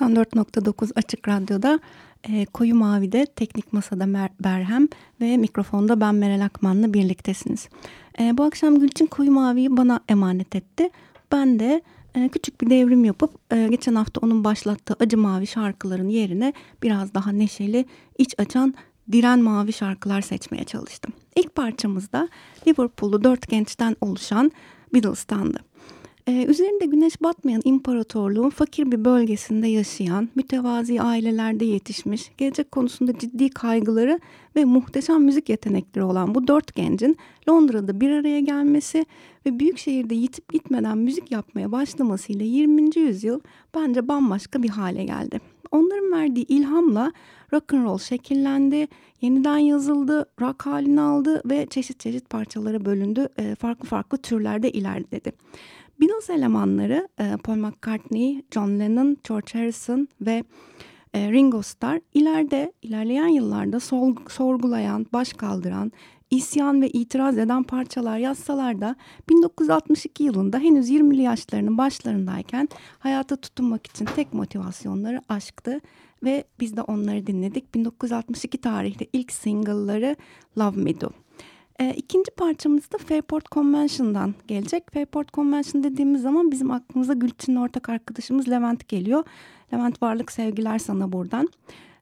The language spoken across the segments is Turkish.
...94.9 Açık Radyo'da e, Koyu Mavi'de Teknik Masa'da Mer Berhem ve mikrofonda ben Meral Akman'la birliktesiniz. E, bu akşam Gülçin Koyu Mavi'yi bana emanet etti. Ben de e, küçük bir devrim yapıp e, geçen hafta onun başlattığı Acı Mavi şarkıların yerine biraz daha neşeli, iç açan diren mavi şarkılar seçmeye çalıştım. İlk parçamızda Liverpool'lu dört gençten oluşan Beatles'tandı. Ee, üzerinde güneş batmayan imparatorluğun fakir bir bölgesinde yaşayan, mütevazi ailelerde yetişmiş, gelecek konusunda ciddi kaygıları ve muhteşem müzik yetenekleri olan bu dört gencin Londra'da bir araya gelmesi ve büyük şehirde yitip gitmeden müzik yapmaya başlamasıyla 20. yüzyıl bence bambaşka bir hale geldi. Onların verdiği ilhamla rock and roll şekillendi, yeniden yazıldı, rock halini aldı ve çeşit çeşit parçalara bölündü, e, farklı farklı türlerde ilerledi. Beatles elemanları e, Paul McCartney, John Lennon, George Harrison ve e, Ringo Starr ileride ilerleyen yıllarda sol, sorgulayan, baş kaldıran, isyan ve itiraz eden parçalar yazsalar da 1962 yılında henüz 20'li yaşlarının başlarındayken hayata tutunmak için tek motivasyonları aşktı ve biz de onları dinledik. 1962 tarihli ilk single'ları Love Me Do. E, ikinci parçamız da Fairport Convention'dan gelecek. Fairport Convention dediğimiz zaman bizim aklımıza Gülçin'in ortak arkadaşımız Levent geliyor. Levent Varlık sevgiler sana buradan.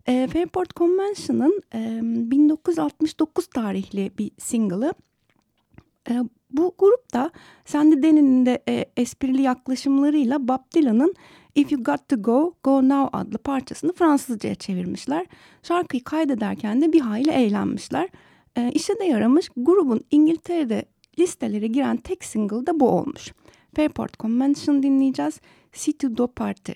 E, Fairport Convention'ın e, 1969 tarihli bir single'ı. E, bu grupta Sandy Denny'nin de e, esprili yaklaşımlarıyla Bob Dylan'ın If You Got To Go, Go Now adlı parçasını Fransızca'ya çevirmişler. Şarkıyı kaydederken de bir hayli eğlenmişler. E, işe de yaramış. Grubun İngiltere'de listelere giren tek single da bu olmuş. Fairport Convention dinleyeceğiz. City Do Party.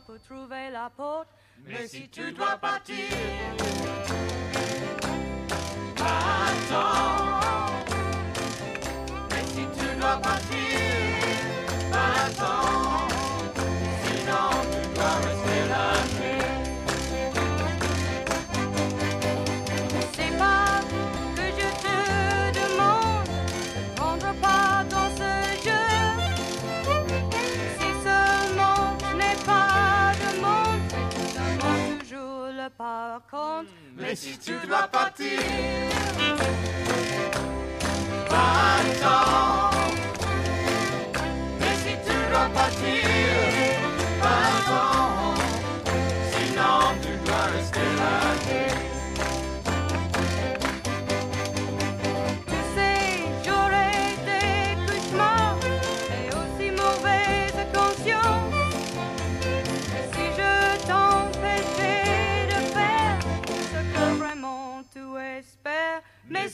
Faut trouver la porte. Mais si tu dois partir, si tu dois partir, attends. Mais si tu dois partir,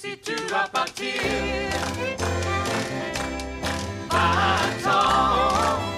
si tu dois partir, attends.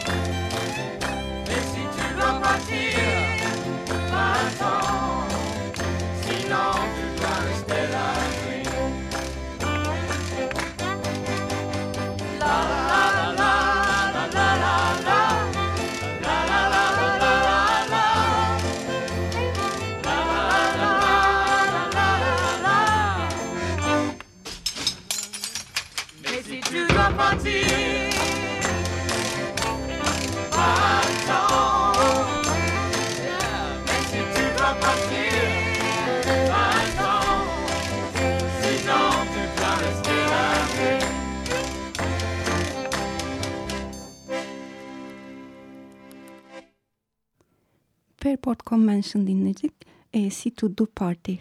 Fairport Convention dinledik. E, C2 Do Party.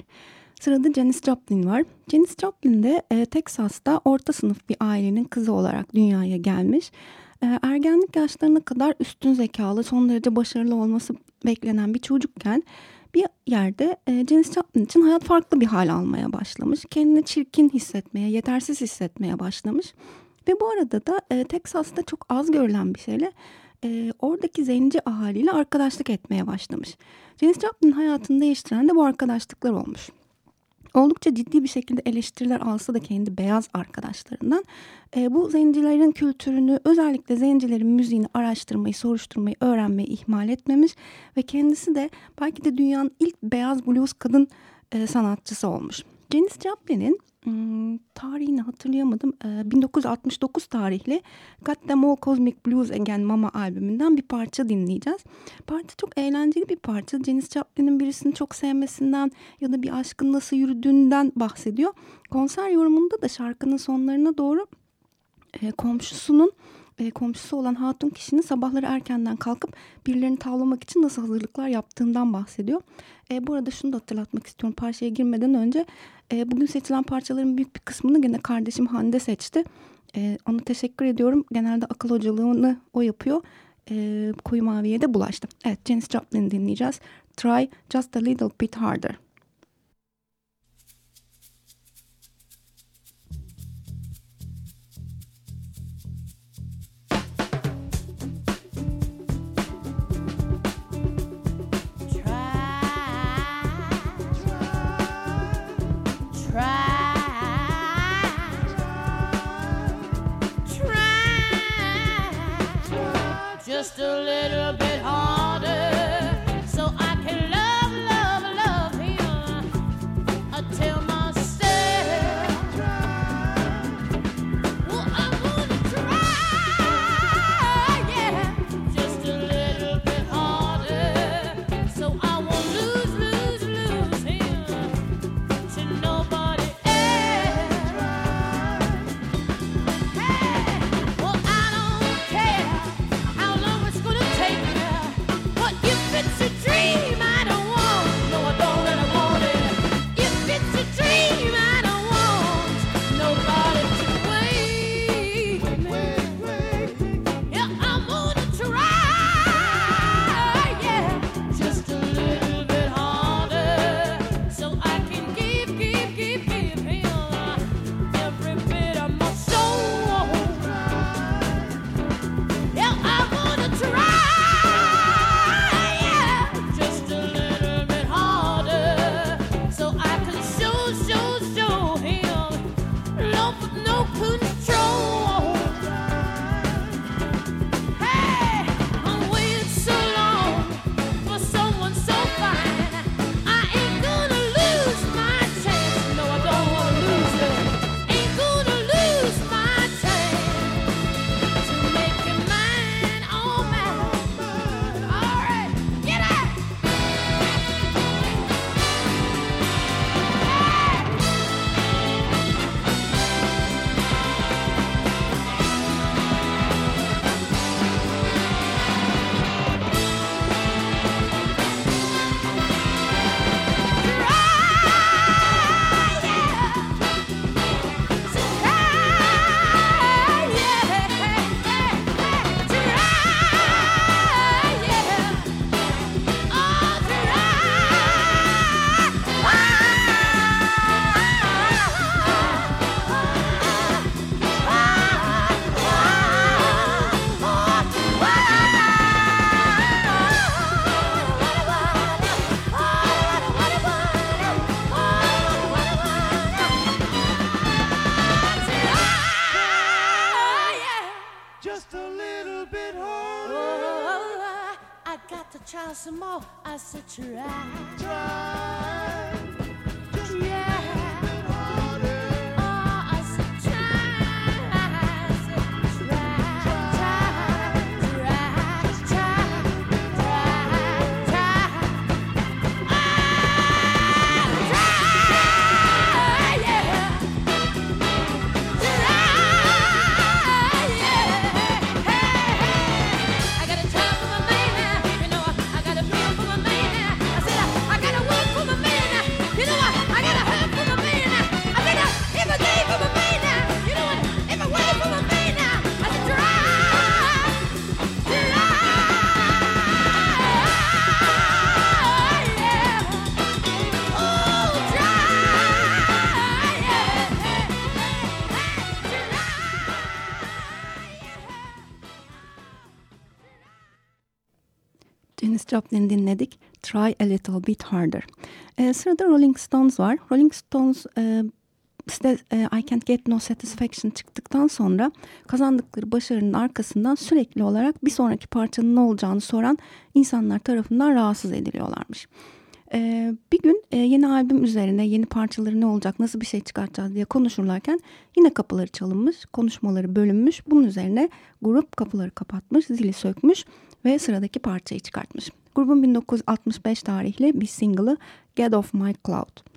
Sırada Janis Joplin var. Janis Joplin de e, Texas'ta orta sınıf bir ailenin kızı olarak dünyaya gelmiş. E, ergenlik yaşlarına kadar üstün zekalı, son derece başarılı olması beklenen bir çocukken bir yerde e, Janis Joplin için hayat farklı bir hal almaya başlamış. Kendini çirkin hissetmeye, yetersiz hissetmeye başlamış. Ve bu arada da e, Texas'ta çok az görülen bir şeyle e, oradaki zenci ahaliyle arkadaşlık etmeye başlamış. Janis Joplin hayatını değiştiren de bu arkadaşlıklar olmuş. Oldukça ciddi bir şekilde eleştiriler alsa da kendi beyaz arkadaşlarından e, bu zencilerin kültürünü özellikle zencilerin müziğini araştırmayı, soruşturmayı, öğrenmeyi ihmal etmemiş ve kendisi de belki de dünyanın ilk beyaz blues kadın e, sanatçısı olmuş. Janis Joplin'in tarihini hatırlayamadım. Ee, 1969 tarihli Got Them All Cosmic Blues Again Mama albümünden bir parça dinleyeceğiz. Parça çok eğlenceli bir parça. Janis Joplin'in birisini çok sevmesinden ya da bir aşkın nasıl yürüdüğünden bahsediyor. Konser yorumunda da şarkının sonlarına doğru e, komşusunun e, komşusu olan hatun kişinin sabahları erkenden kalkıp birilerini tavlamak için nasıl hazırlıklar yaptığından bahsediyor. E, bu arada şunu da hatırlatmak istiyorum parçaya girmeden önce e, bugün seçilen parçaların büyük bir kısmını gene kardeşim Hande seçti. E, ona teşekkür ediyorum. Genelde akıl hocalığını o yapıyor. E, Koyu Mavi'ye de bulaştım. Evet Janis Joplin'i dinleyeceğiz. Try just a little bit harder. Just a little bit Joplin'i dinledik. Try a Little Bit Harder. Ee, sırada Rolling Stones var. Rolling Stones e, işte e, I Can't Get No Satisfaction çıktıktan sonra kazandıkları başarının arkasından sürekli olarak bir sonraki parçanın ne olacağını soran insanlar tarafından rahatsız ediliyorlarmış. Ee, bir gün e, yeni albüm üzerine yeni parçaları ne olacak nasıl bir şey çıkartacağız diye konuşurlarken yine kapıları çalınmış konuşmaları bölünmüş bunun üzerine grup kapıları kapatmış zili sökmüş ve sıradaki parçayı çıkartmış. Grubun 1965 tarihli bir single'ı Get Off My Cloud.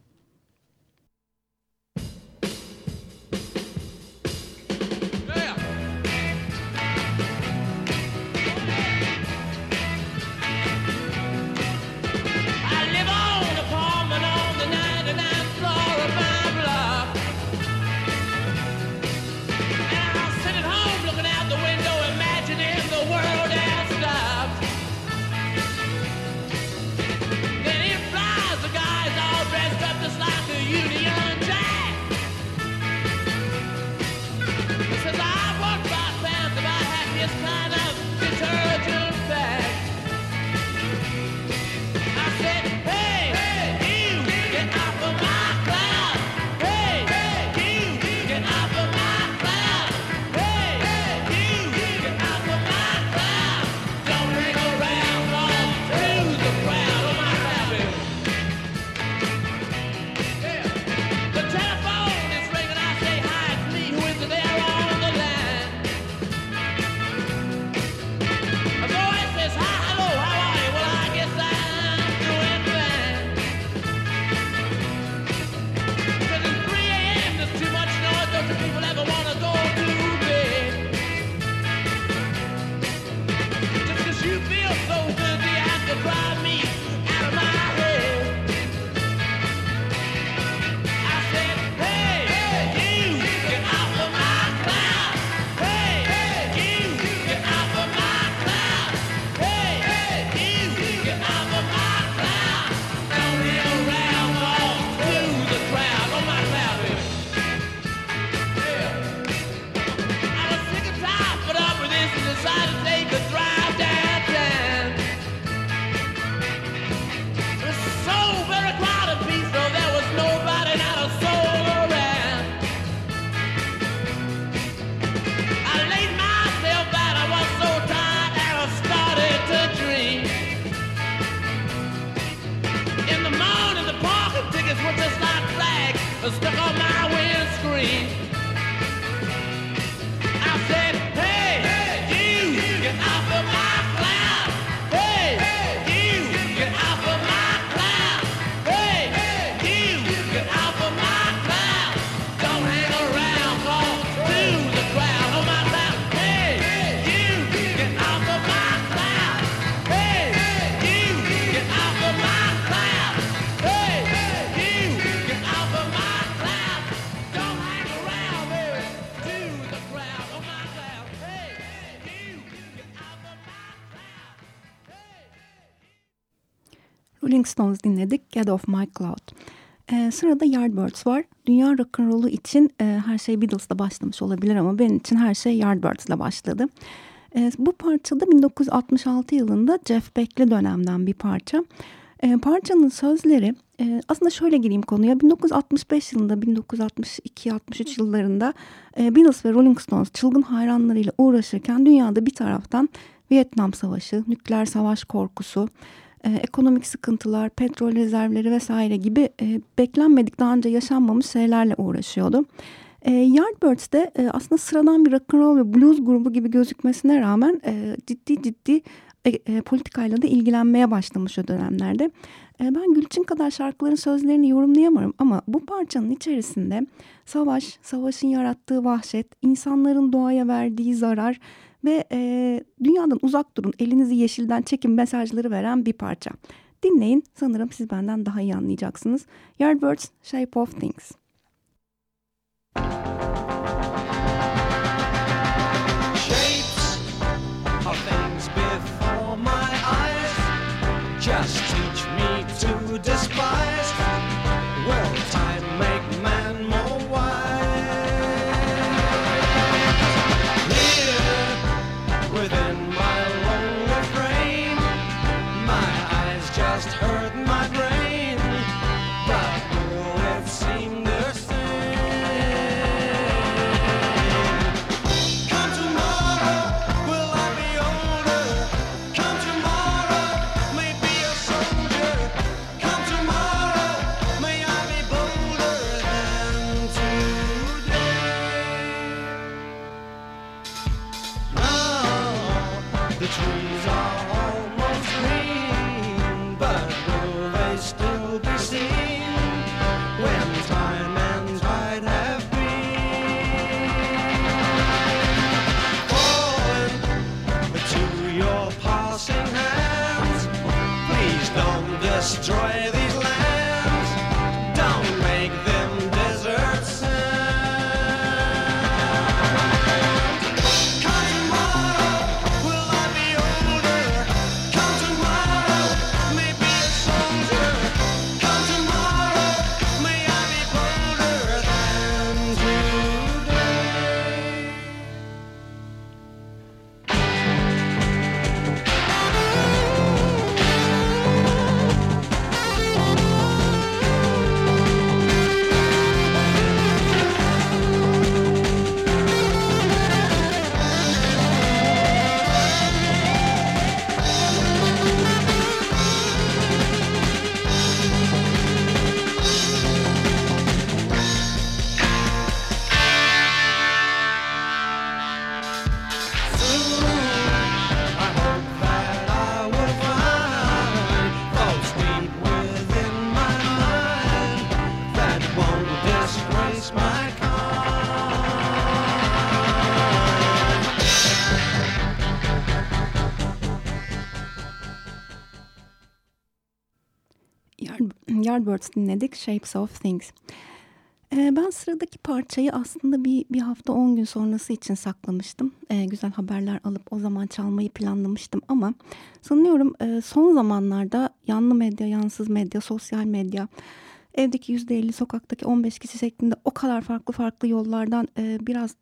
Rolling Stones dinledik Get Off My Cloud. Ee, sırada Yardbirds var. Dünya rock'n'rollu için e, her şey Beatles'la başlamış olabilir ama benim için her şey Yardbirds'la başladı. E, bu parçada 1966 yılında Jeff Beck'li dönemden bir parça. E, parçanın sözleri e, aslında şöyle gireyim konuya 1965 yılında 1962-63 yıllarında e, Beatles ve Rolling Stones çılgın hayranlarıyla uğraşırken dünyada bir taraftan Vietnam Savaşı, nükleer savaş korkusu, e, ekonomik sıkıntılar, petrol rezervleri vesaire gibi e, beklenmedik daha önce yaşanmamış şeylerle uğraşıyordu. E, Yardbirds de e, aslında sıradan bir rock'n'roll ve blues grubu gibi gözükmesine rağmen e, ciddi ciddi e, e, politikayla da ilgilenmeye başlamış o dönemlerde. E, ben Gülçin kadar şarkıların sözlerini yorumlayamıyorum ama bu parçanın içerisinde savaş, savaşın yarattığı vahşet, insanların doğaya verdiği zarar ve e, dünyadan uzak durun, elinizi yeşilden çekin mesajları veren bir parça. Dinleyin, sanırım siz benden daha iyi anlayacaksınız. Yardbirds, Shape of Things. just teach me to despise Yardbirds dinledik, Shapes of Things. Ee, ben sıradaki parçayı aslında bir, bir hafta 10 gün sonrası için saklamıştım. Ee, güzel haberler alıp o zaman çalmayı planlamıştım ama sanıyorum e, son zamanlarda yanlı medya, yansız medya, sosyal medya, evdeki %50, sokaktaki 15 kişi şeklinde o kadar farklı farklı yollardan e, biraz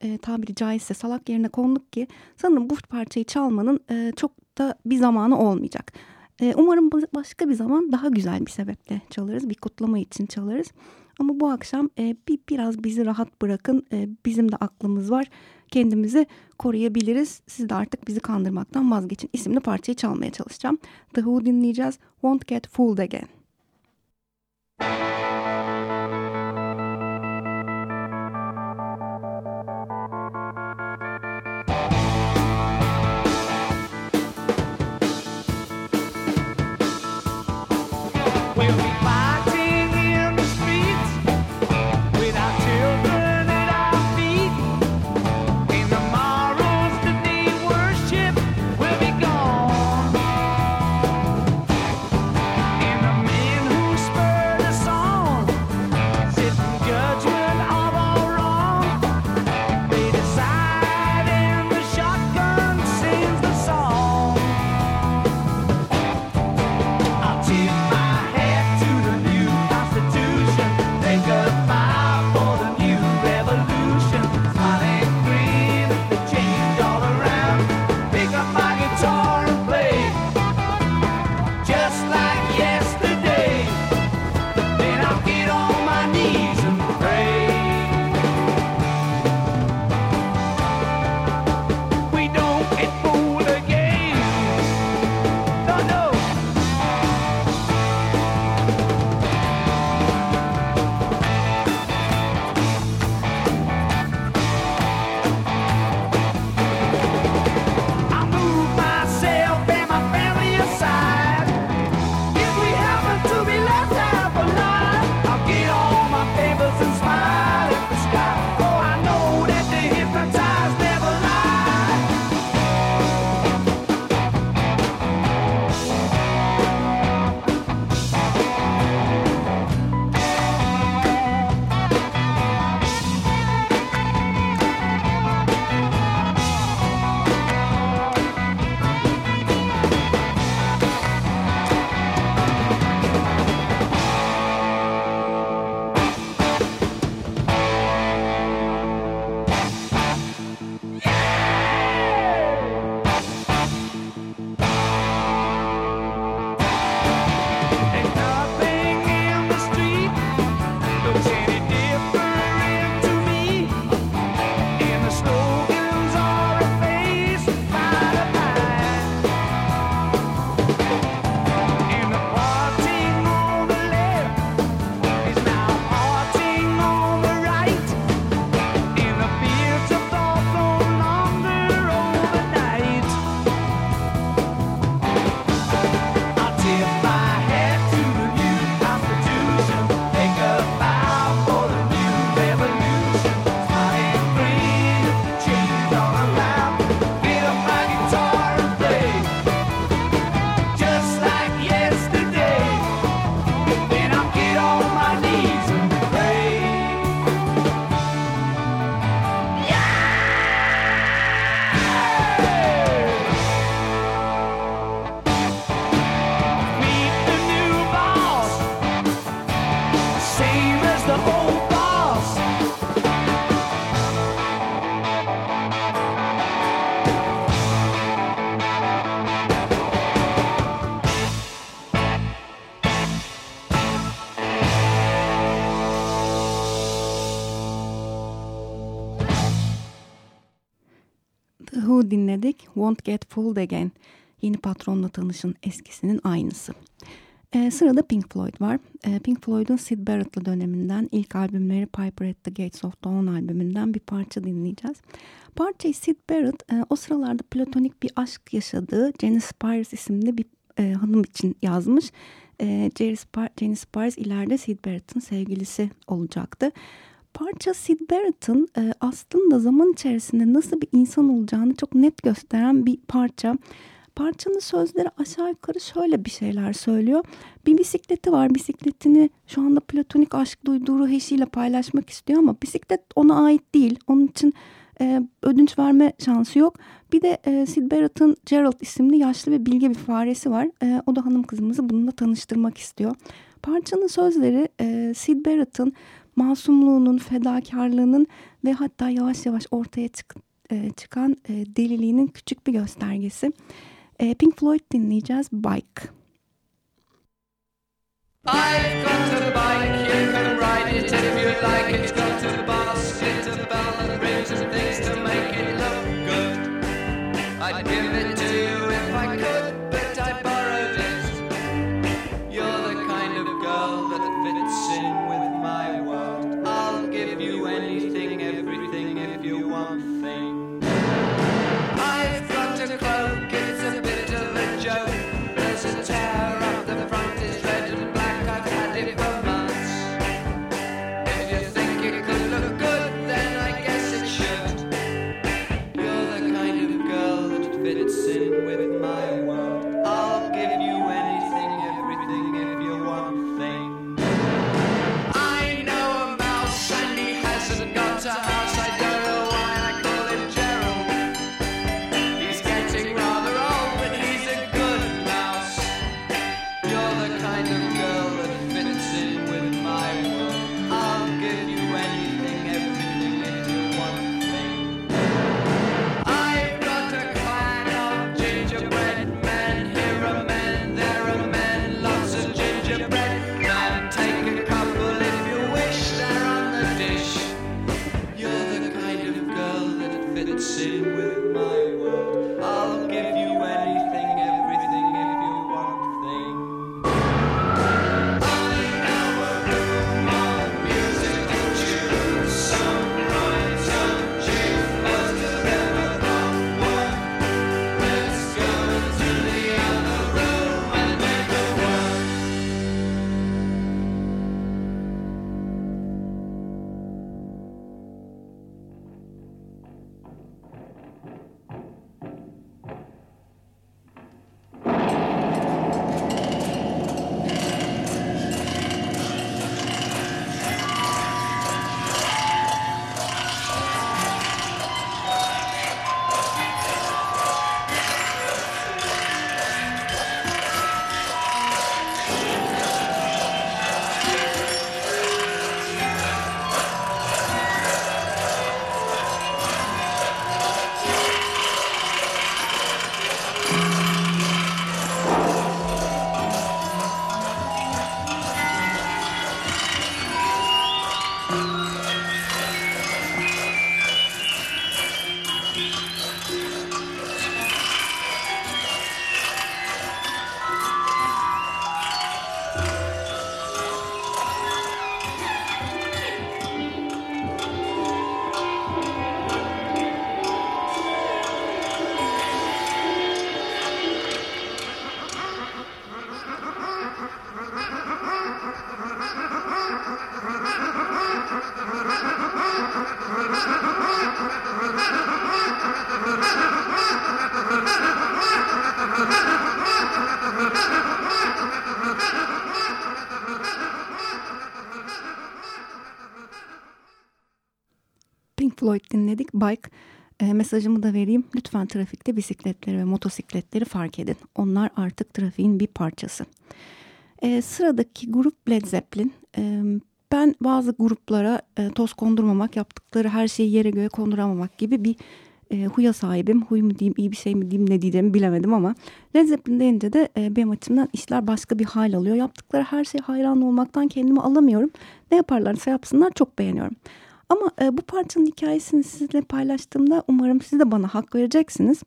e, tabiri caizse salak yerine konduk ki sanırım bu parçayı çalmanın e, çok da bir zamanı olmayacak. E, umarım başka bir zaman daha güzel bir sebeple çalarız. Bir kutlama için çalarız. Ama bu akşam e, bir biraz bizi rahat bırakın. E, bizim de aklımız var. Kendimizi koruyabiliriz. Siz de artık bizi kandırmaktan vazgeçin. İsimli parçayı çalmaya çalışacağım. The Who dinleyeceğiz. Won't Get Fooled Again. Won't Get Fooled Again. Yeni patronla tanışın eskisinin aynısı. Ee, sırada Pink Floyd var. Ee, Pink Floyd'un Sid Barrett'lı döneminden ilk albümleri Piper at the Gates of Dawn albümünden bir parça dinleyeceğiz. Parçayı Sid Barrett e, o sıralarda platonik bir aşk yaşadığı Janice Spires isimli bir e, hanım için yazmış. E, Jerry Spires ileride Sid Barrett'ın sevgilisi olacaktı. Parça Sid Barrett'ın e, aslında zaman içerisinde nasıl bir insan olacağını çok net gösteren bir parça. Parçanın sözleri aşağı yukarı şöyle bir şeyler söylüyor. Bir bisikleti var. Bisikletini şu anda platonik aşk duyduğu eşiyle paylaşmak istiyor ama bisiklet ona ait değil. Onun için e, ödünç verme şansı yok. Bir de e, Sid Barrett'ın Gerald isimli yaşlı ve bilge bir faresi var. E, o da hanım kızımızı bununla tanıştırmak istiyor. Parçanın sözleri e, Sid Barrett'ın masumluğunun, fedakarlığının ve hatta yavaş yavaş ortaya çık, e, çıkan e, deliliğinin küçük bir göstergesi. E, Pink Floyd dinleyeceğiz. Bike. I've got a bike, you can ride it if you like. It's got a basket, a bell and rings and things Bike. E, mesajımı da vereyim. Lütfen trafikte bisikletleri ve motosikletleri fark edin. Onlar artık trafiğin bir parçası. E, sıradaki grup Led Zeppelin. E, ben bazı gruplara e, toz kondurmamak, yaptıkları her şeyi yere göğe konduramamak gibi bir e, huya sahibim. Huy mu diyeyim, iyi bir şey mi diyeyim, ne diyeceğimi bilemedim ama Led Zeppelin deyince de e, benim açımdan işler başka bir hal alıyor. Yaptıkları her şeye hayran olmaktan kendimi alamıyorum. Ne yaparlarsa yapsınlar çok beğeniyorum. Ama e, bu parçanın hikayesini sizinle paylaştığımda umarım siz de bana hak vereceksiniz.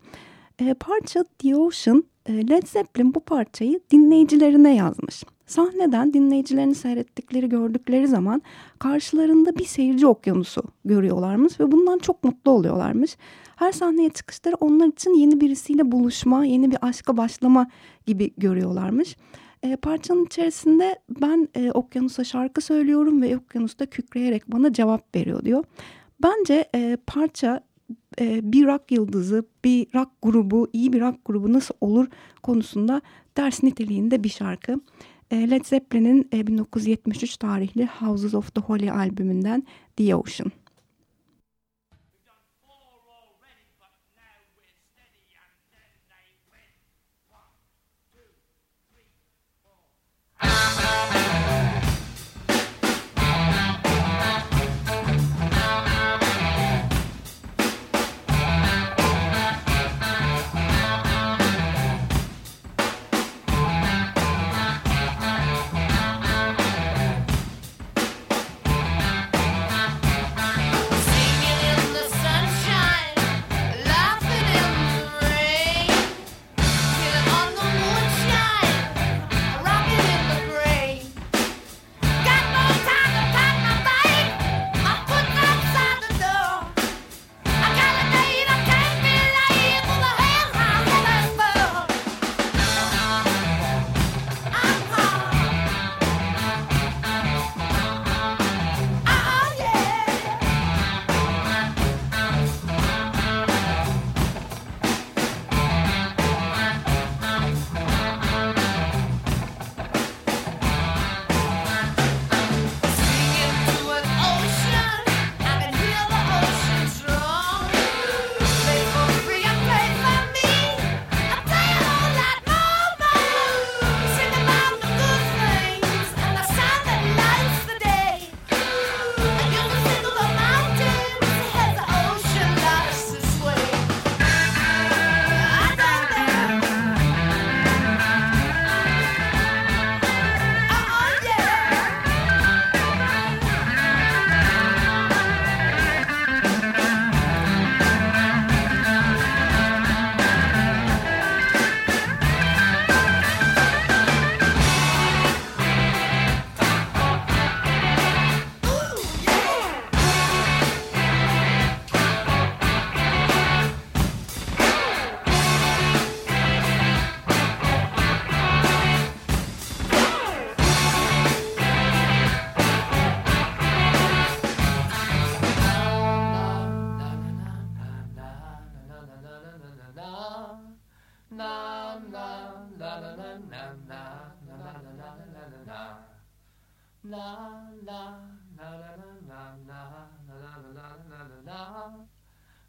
E, parça The Ocean, e, Led Zeppelin bu parçayı dinleyicilerine yazmış. Sahneden dinleyicilerini seyrettikleri gördükleri zaman karşılarında bir seyirci okyanusu görüyorlarmış ve bundan çok mutlu oluyorlarmış. Her sahneye çıkışları onlar için yeni birisiyle buluşma, yeni bir aşka başlama gibi görüyorlarmış. E, parçanın içerisinde ben e, okyanusa şarkı söylüyorum ve okyanus da kükreyerek bana cevap veriyor diyor. Bence e, parça e, bir rock yıldızı, bir rock grubu, iyi bir rock grubu nasıl olur konusunda ders niteliğinde bir şarkı. E, Led Zeppelin'in e, 1973 tarihli Houses of the Holy albümünden The Ocean.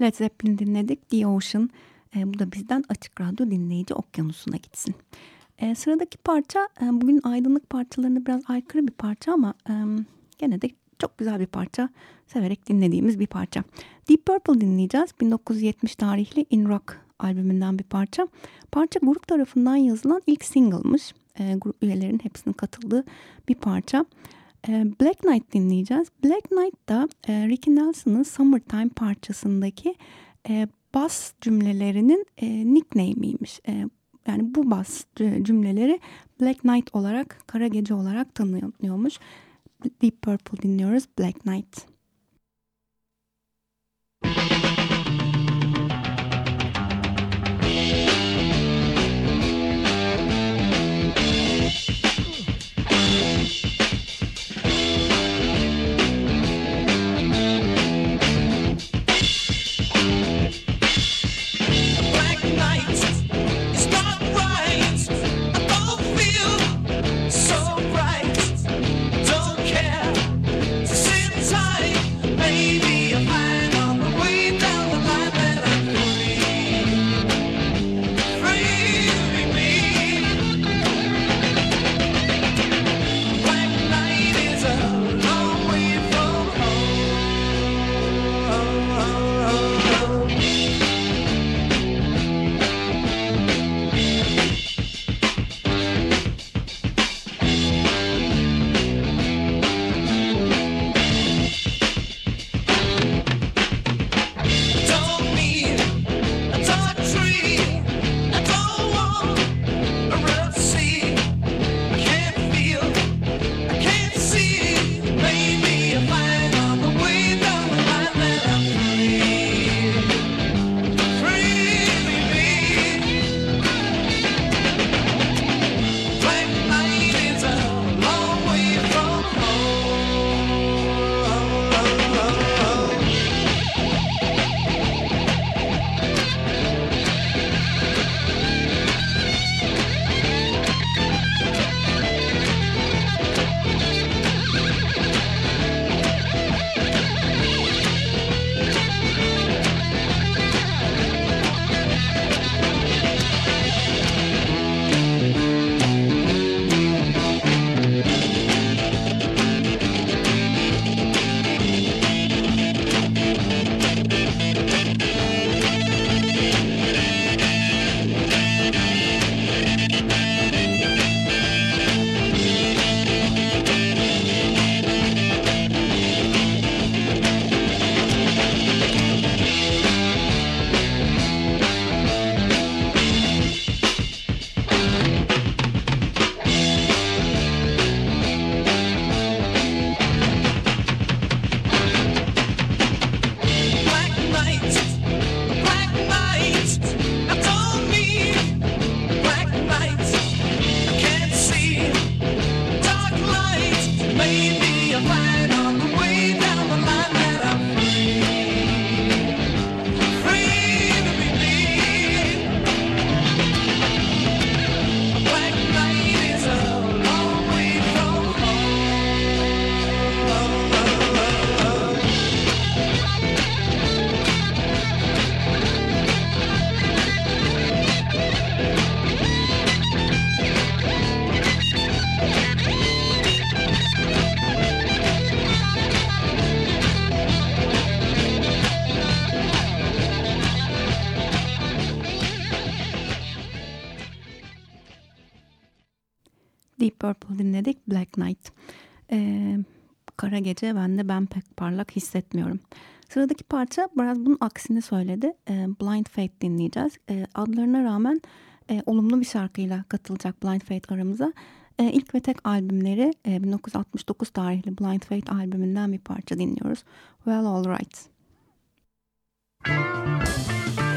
Led Zeppelin dinledik. The Ocean. E, bu da bizden Açık Radyo dinleyici okyanusuna gitsin. E, sıradaki parça e, bugün aydınlık parçalarına biraz aykırı bir parça ama e, gene de çok güzel bir parça. Severek dinlediğimiz bir parça. Deep Purple dinleyeceğiz. 1970 tarihli In Rock albümünden bir parça. Parça grup tarafından yazılan ilk single'mış. E, grup üyelerinin hepsinin katıldığı bir parça. E, Black Knight dinleyeceğiz. Black Knight da e, Ricky Nelson'ın Summertime parçasındaki e, bas cümlelerinin e, nickname'iymiş. Yani bu bas cümleleri Black Knight olarak, Kara Gece olarak tanınıyormuş. Deep Purple dinliyoruz, Black Knight. Be a man. Kara Gece ben de ben pek parlak hissetmiyorum. Sıradaki parça biraz bunun aksini söyledi. Ee, Blind Fate dinleyeceğiz. Ee, adlarına rağmen e, olumlu bir şarkıyla katılacak Blind Fate aramıza. Ee, ilk ve tek albümleri e, 1969 tarihli Blind Fate albümünden bir parça dinliyoruz. Well Alright. Well,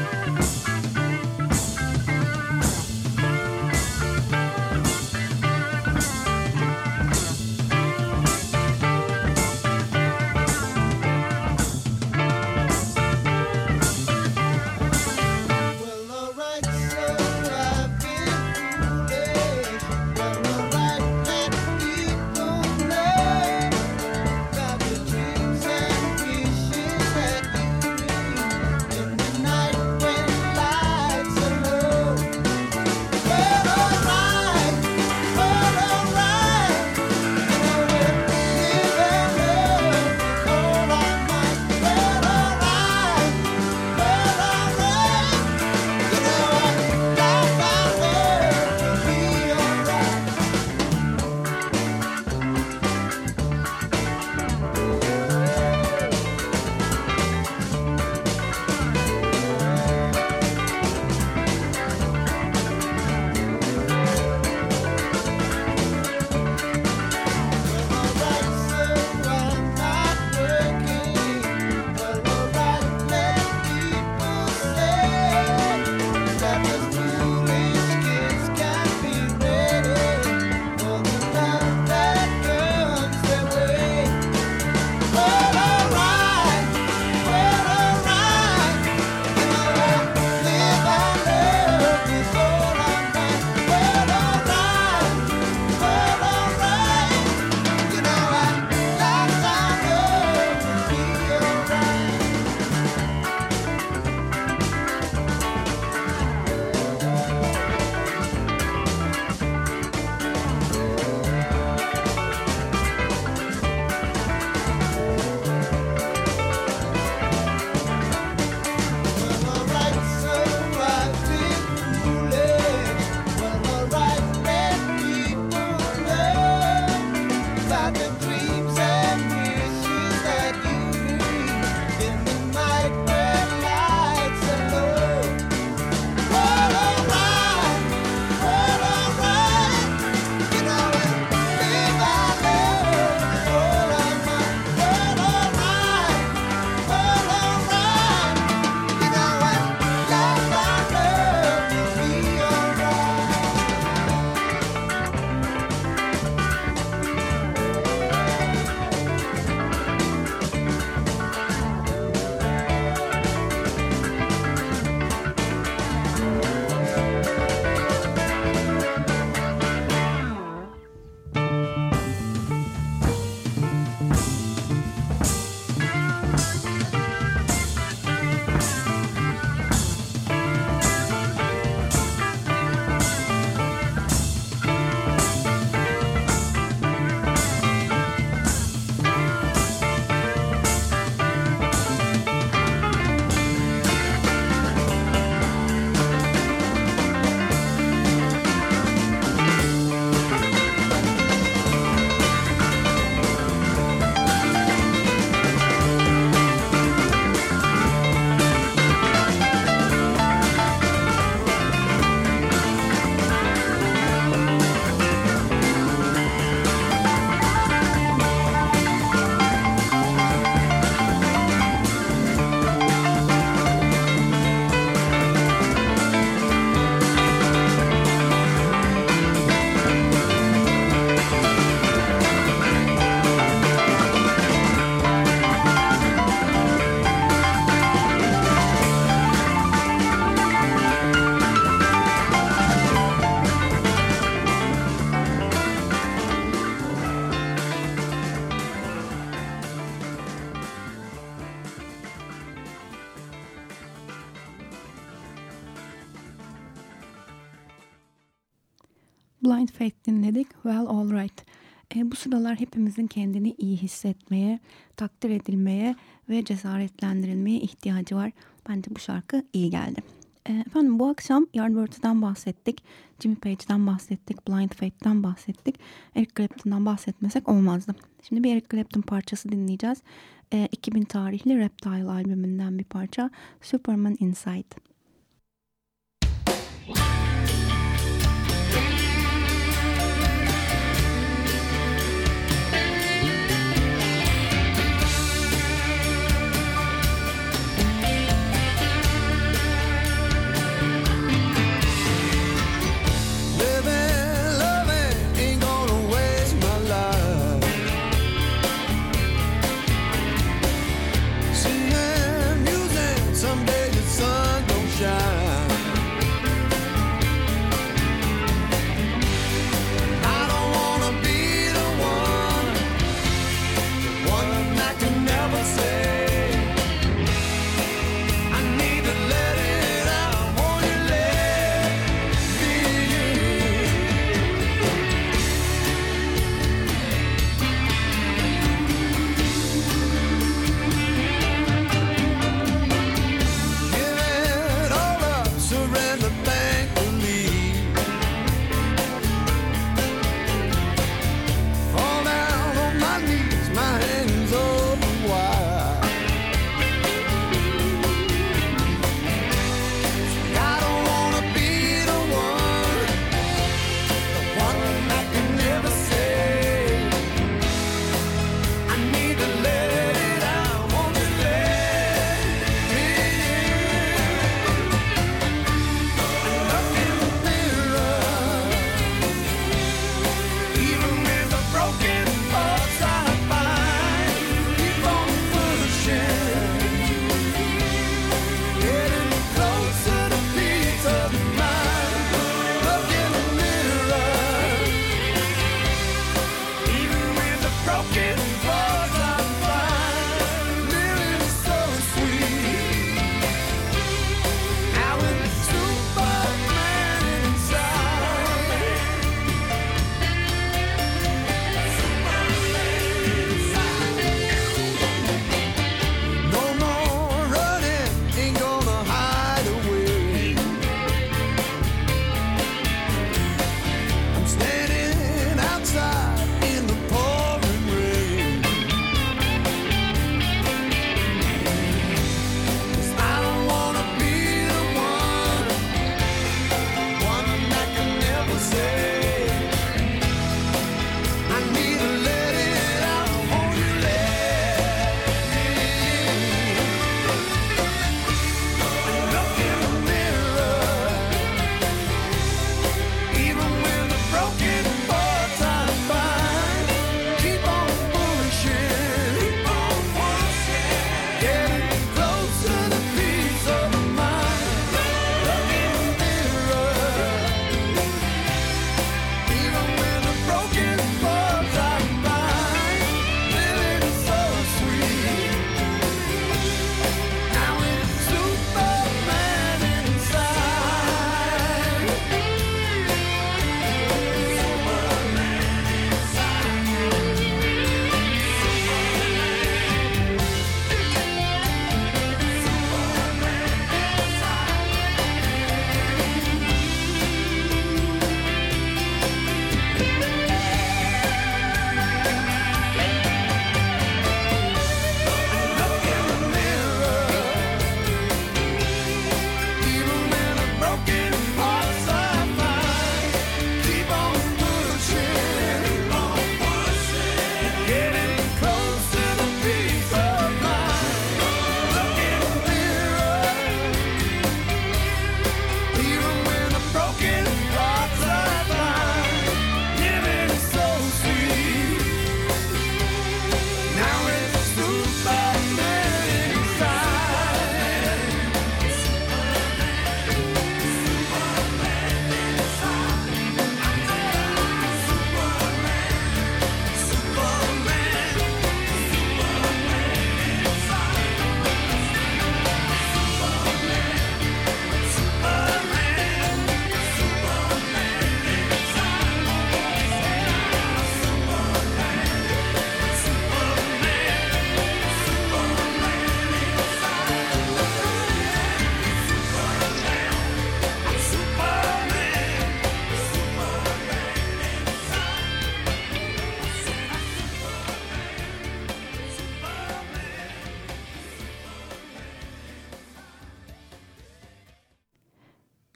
Blind Faith dinledik. Well Alright. E, bu sıralar hepimizin kendini iyi hissetmeye, takdir edilmeye ve cesaretlendirilmeye ihtiyacı var. Bence bu şarkı iyi geldi. E, efendim bu akşam Yardbirds'den bahsettik. Jimmy Page'den bahsettik. Blind Faith'ten bahsettik. Eric Clapton'dan bahsetmesek olmazdı. Şimdi bir Eric Clapton parçası dinleyeceğiz. E, 2000 tarihli Reptile albümünden bir parça. Superman Inside.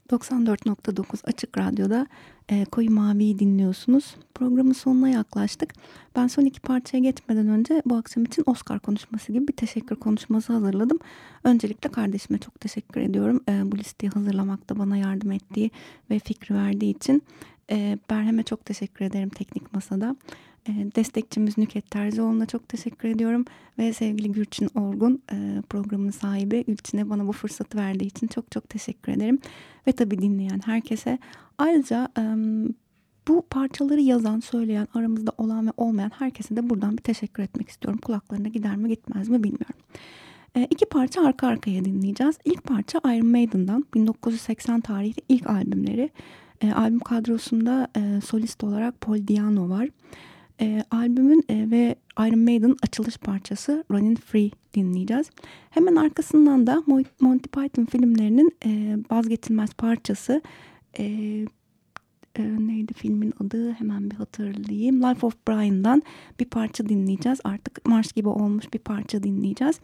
94.9 Açık Radyo'da e, Koyu Mavi'yi dinliyorsunuz. Programın sonuna yaklaştık. Ben son iki parçaya geçmeden önce bu akşam için Oscar konuşması gibi bir teşekkür konuşması hazırladım. Öncelikle kardeşime çok teşekkür ediyorum. E, bu listeyi hazırlamakta bana yardım ettiği ve fikri verdiği için. E, Berhem'e çok teşekkür ederim Teknik Masa'da. E, destekçimiz Nüket Terzioğlu'na çok teşekkür ediyorum. Ve sevgili Gülçin Orgun e, programın sahibi Gülçin'e bana bu fırsatı verdiği için çok çok teşekkür ederim. Ve tabii dinleyen herkese. Ayrıca bu parçaları yazan, söyleyen, aramızda olan ve olmayan herkese de buradan bir teşekkür etmek istiyorum. Kulaklarına gider mi gitmez mi bilmiyorum. E, iki parça arka arkaya dinleyeceğiz. İlk parça Iron Maiden'dan 1980 tarihli ilk albümleri. E, albüm kadrosunda e, solist olarak Paul Diano var. E, albümün e, ve Iron Maiden açılış parçası Running Free dinleyeceğiz. Hemen arkasından da Mo- Monty Python filmlerinin e, vazgeçilmez parçası e, e, neydi filmin adı hemen bir hatırlayayım. Life of Brian'dan bir parça dinleyeceğiz. Artık marş gibi olmuş bir parça dinleyeceğiz.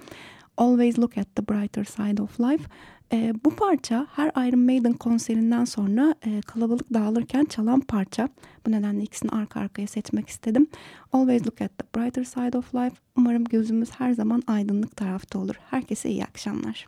Always Look at the Brighter Side of Life. E, bu parça her Iron Maiden konserinden sonra e, kalabalık dağılırken çalan parça. Bu nedenle ikisini arka arkaya seçmek istedim. Always Look at the Brighter Side of Life. Umarım gözümüz her zaman aydınlık tarafta olur. Herkese iyi akşamlar.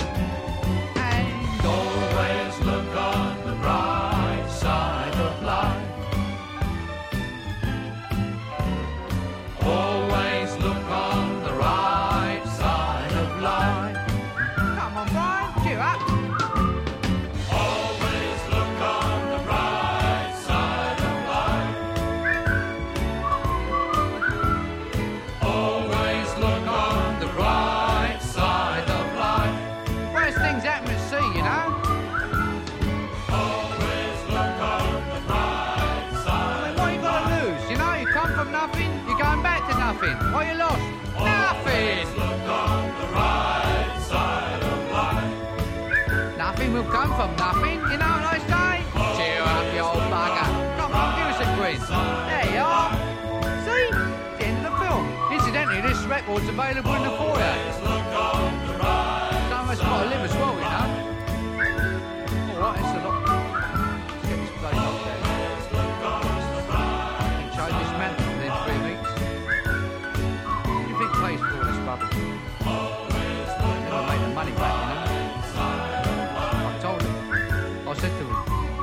From nothing, you know what I say? Cheer up, you old bugger. Us a grin. There you are. See? The film. Incidentally, this record's available in the foyer. Some of us got to live as well, you know.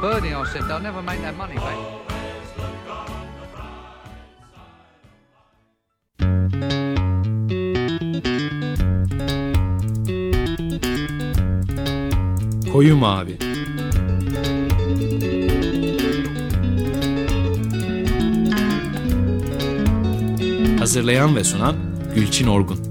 Bernie, I said, they'll never make that money back. Koyu Mavi Hazırlayan ve sunan Gülçin Orgun